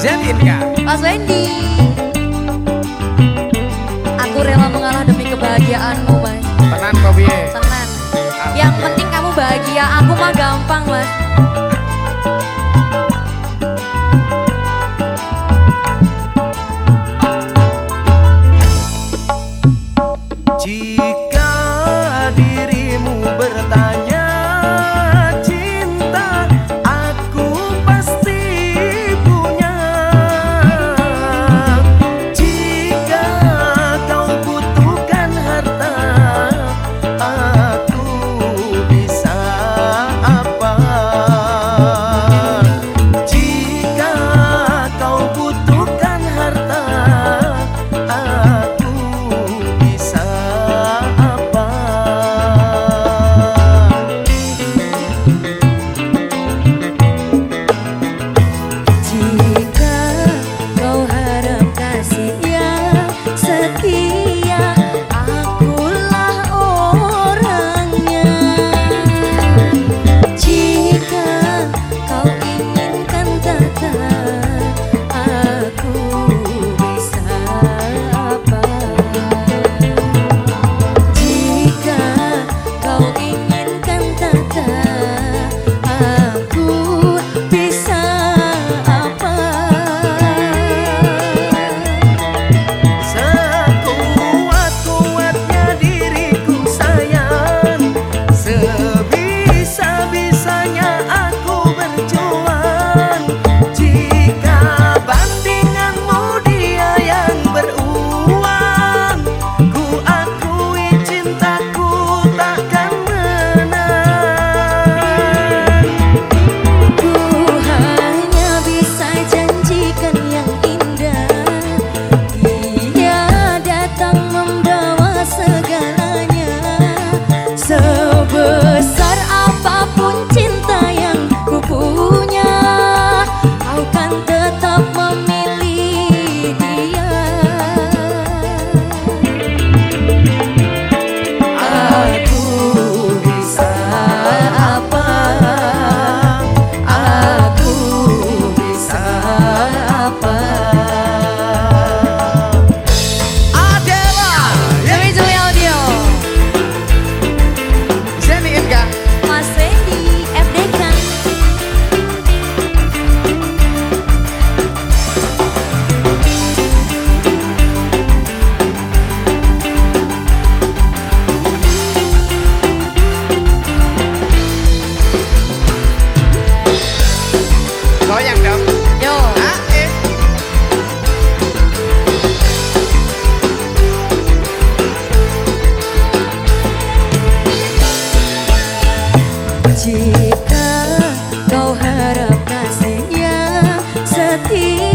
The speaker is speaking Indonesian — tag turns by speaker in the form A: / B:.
A: Mas Wendy. Aku rela mengalah demi kebahagiaanmu mas.
B: Tenan piye?
A: Tenan. Yang penting kamu bahagia Aku mah gampang mas.
C: Jika You.